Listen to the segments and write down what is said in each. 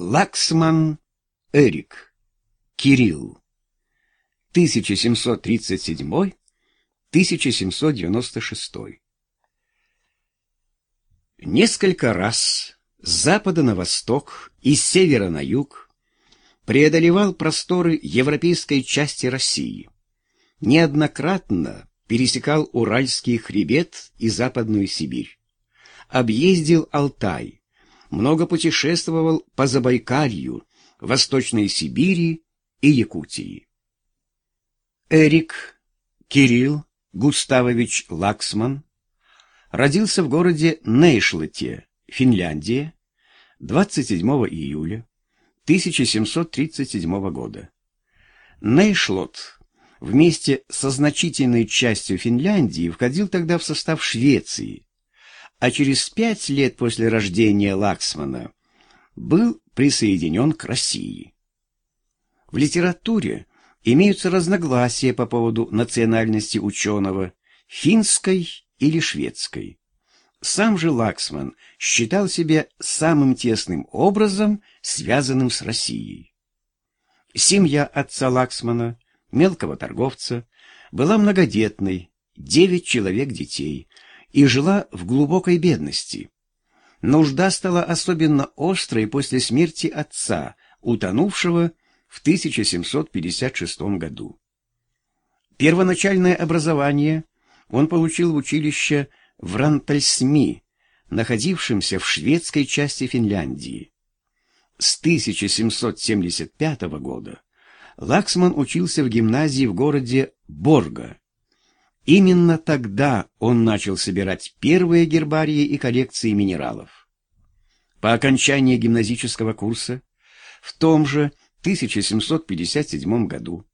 Лаксман Эрик, Кирилл, 1737-1796. Несколько раз с запада на восток и с севера на юг преодолевал просторы европейской части России. Неоднократно пересекал Уральский хребет и Западную Сибирь. Объездил Алтай, много путешествовал по Забайкалью, Восточной Сибири и Якутии. Эрик Кирилл Густавович Лаксман родился в городе Нейшлете, Финляндия, 27 июля 1737 года. Нейшлот вместе со значительной частью Финляндии входил тогда в состав Швеции, а через пять лет после рождения Лаксмана был присоединен к России. В литературе имеются разногласия по поводу национальности ученого, финской или шведской. Сам же Лаксман считал себя самым тесным образом связанным с Россией. Семья отца Лаксмана, мелкого торговца, была многодетной, девять человек детей, и жила в глубокой бедности. Нужда стала особенно острой после смерти отца, утонувшего в 1756 году. Первоначальное образование он получил в училище в Рантальсми, находившемся в шведской части Финляндии. С 1775 года Лаксман учился в гимназии в городе Борга, Именно тогда он начал собирать первые гербарии и коллекции минералов. По окончании гимназического курса в том же 1757 году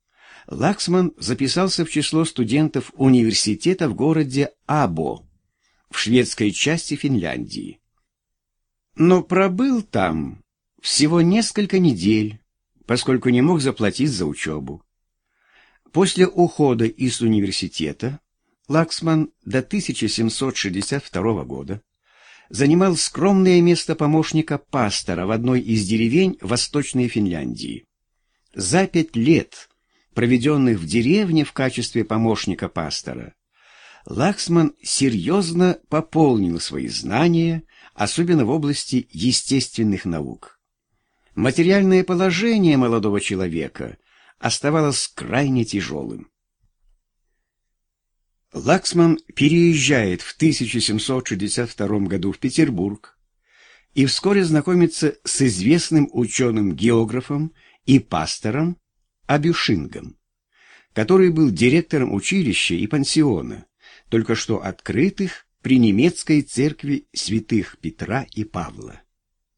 Лаксман записался в число студентов университета в городе Або, в шведской части Финляндии. Но пробыл там всего несколько недель, поскольку не мог заплатить за учебу. После ухода из университета Лаксман до 1762 года занимал скромное место помощника пастора в одной из деревень Восточной Финляндии. За пять лет, проведенных в деревне в качестве помощника пастора, Лаксман серьезно пополнил свои знания, особенно в области естественных наук. Материальное положение молодого человека оставалось крайне тяжелым. Лаксман переезжает в 1762 году в Петербург и вскоре знакомится с известным ученым-географом и пастором Абюшингом, который был директором училища и пансиона, только что открытых при немецкой церкви святых Петра и Павла.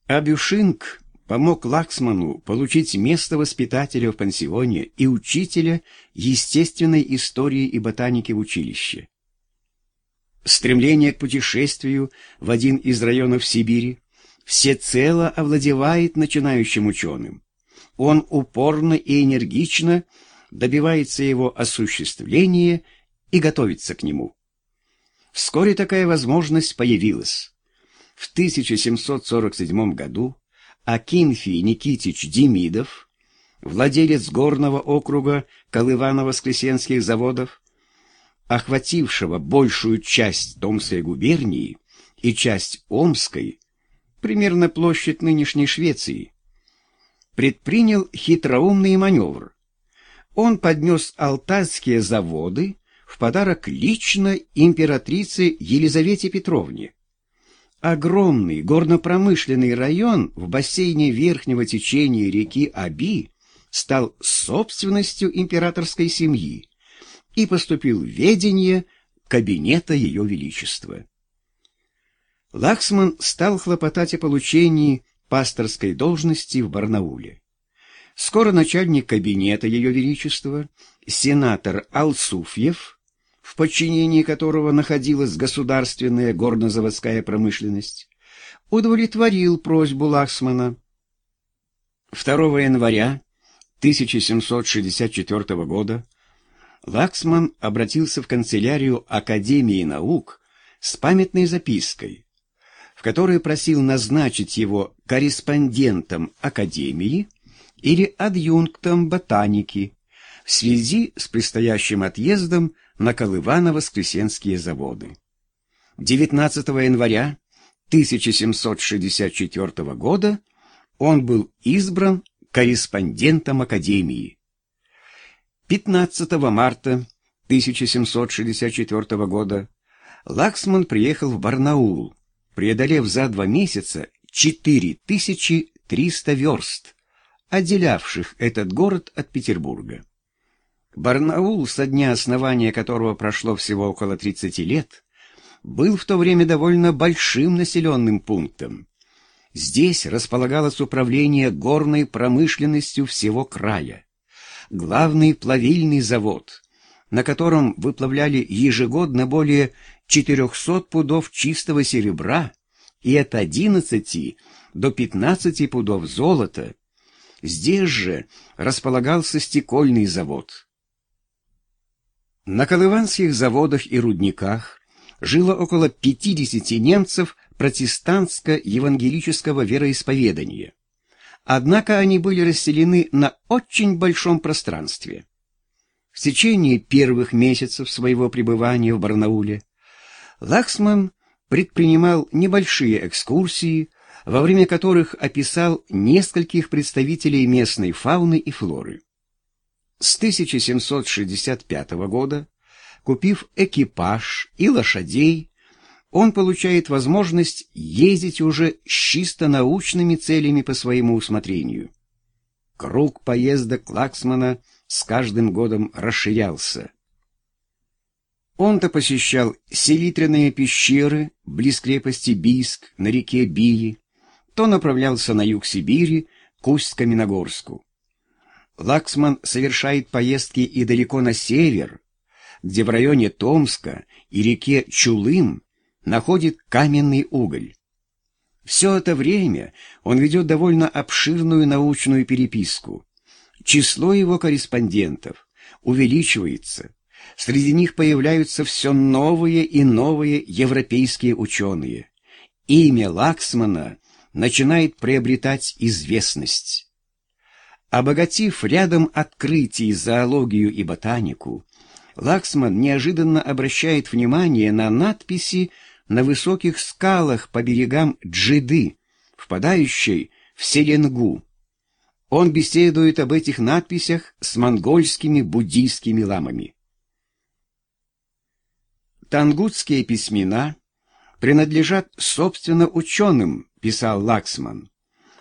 Абюшинг помог Лаксману получить место воспитателя в пансионе и учителя естественной истории и ботаники в училище. Стремление к путешествию в один из районов Сибири всецело овладевает начинающим ученым. Он упорно и энергично добивается его осуществления и готовится к нему. Вскоре такая возможность появилась. В 1747 году Акинфий Никитич Демидов, владелец горного округа Колывано-Воскресенских заводов, охватившего большую часть Томской губернии и часть Омской, примерно площадь нынешней Швеции, предпринял хитроумный маневр. Он поднес алтайские заводы в подарок лично императрице Елизавете Петровне. Огромный горно-промышленный район в бассейне верхнего течения реки Аби стал собственностью императорской семьи и поступил в ведение кабинета Ее Величества. Лаксман стал хлопотать о получении пасторской должности в Барнауле. Скоро начальник кабинета Ее Величества, сенатор Олсуфьев, в подчинении которого находилась государственная горнозаводская промышленность, удовлетворил просьбу Лаксмана. 2 января 1764 года Лаксман обратился в канцелярию Академии наук с памятной запиской, которой просил назначить его корреспондентом Академии или адъюнктом ботаники в связи с предстоящим отъездом на Колывано-Воскресенские заводы. 19 января 1764 года он был избран корреспондентом Академии. 15 марта 1764 года Лаксман приехал в Барнаул, преодолев за два месяца 4300 верст, отделявших этот город от Петербурга. Барнаул, со дня основания которого прошло всего около 30 лет, был в то время довольно большим населенным пунктом. Здесь располагалось управление горной промышленностью всего края. Главный плавильный завод, на котором выплавляли ежегодно более 400 пудов чистого серебра и от 11 до 15 пудов золота. Здесь же располагался стекольный завод. На колыванских заводах и рудниках жило около 50 немцев протестантско-евангелического вероисповедания. Однако они были расселены на очень большом пространстве. В течение первых месяцев своего пребывания в Барнауле Лаксман предпринимал небольшие экскурсии, во время которых описал нескольких представителей местной фауны и флоры. С 1765 года Купив экипаж и лошадей, он получает возможность ездить уже с чисто научными целями по своему усмотрению. Круг поездок Лаксмана с каждым годом расширялся. Он-то посещал селитряные пещеры близ крепости Бийск на реке Бии, то направлялся на юг Сибири, к Усть-Каменогорску. Лаксман совершает поездки и далеко на север, где в районе Томска и реке Чулым находит каменный уголь. Все это время он ведет довольно обширную научную переписку. Число его корреспондентов увеличивается. Среди них появляются все новые и новые европейские ученые. Имя Лаксмана начинает приобретать известность. Обогатив рядом открытий зоологию и ботанику, Лаксман неожиданно обращает внимание на надписи на высоких скалах по берегам Джиды, впадающей в Селенгу. Он беседует об этих надписях с монгольскими буддийскими ламами. Тангутские письмена принадлежат, собственно, ученым, писал Лаксман.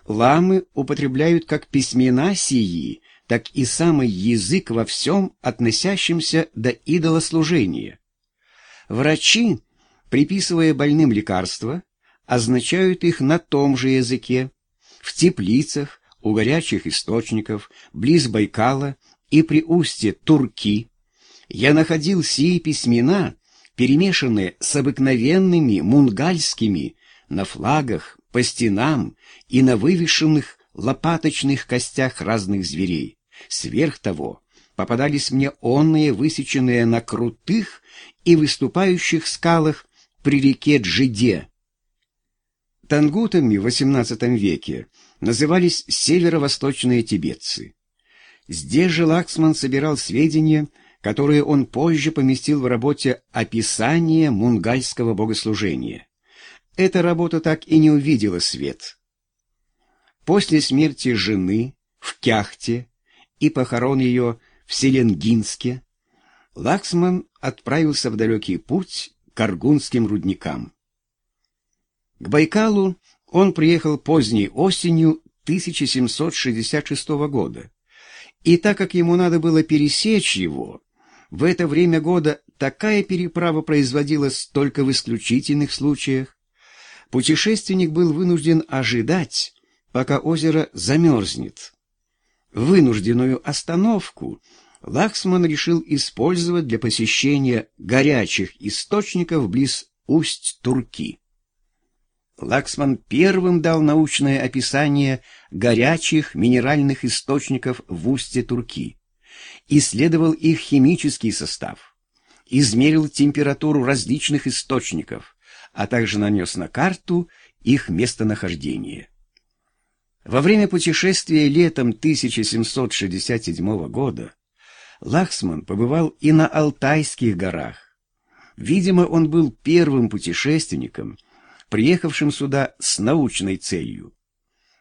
Ламы употребляют как письмена сии так и самый язык во всем, относящемся до идолослужения. Врачи, приписывая больным лекарства, означают их на том же языке, в теплицах, у горячих источников, близ Байкала и при устье Турки. Я находил сии письмена, перемешанные с обыкновенными мунгальскими, на флагах, по стенам и на вывешенных лопаточных костях разных зверей. Сверх того, попадались мне онные, высеченные на крутых и выступающих скалах при реке Джиде. Тангутами в XVIII веке назывались северо-восточные тибетцы. Здесь же Лаксман собирал сведения, которые он позже поместил в работе «Описание мунгальского богослужения». Эта работа так и не увидела свет. После смерти жены в Кяхте и похорон ее в Селенгинске, Лаксман отправился в далекий путь к аргунским рудникам. К Байкалу он приехал поздней осенью 1766 года, и так как ему надо было пересечь его, в это время года такая переправа производилась только в исключительных случаях, путешественник был вынужден ожидать, пока озеро замерзнет. Вынужденную остановку Лаксман решил использовать для посещения горячих источников близ устья Турки. Лаксман первым дал научное описание горячих минеральных источников в устье Турки, исследовал их химический состав, измерил температуру различных источников, а также нанес на карту их местонахождение. Во время путешествия летом 1767 года Лахсман побывал и на Алтайских горах. Видимо, он был первым путешественником, приехавшим сюда с научной целью.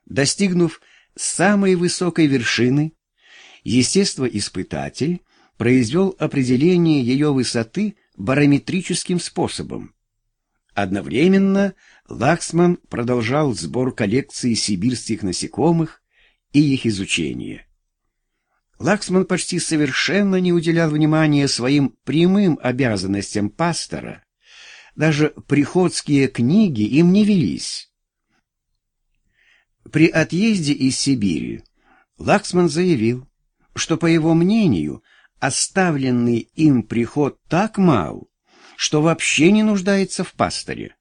Достигнув самой высокой вершины, естествоиспытатель произвел определение ее высоты барометрическим способом. Одновременно Лахсман продолжал сбор коллекции сибирских насекомых и их изучение. Лаксман почти совершенно не уделял внимания своим прямым обязанностям пастора. Даже приходские книги им не велись. При отъезде из Сибири Лаксман заявил, что, по его мнению, оставленный им приход так мал, что вообще не нуждается в пасторе.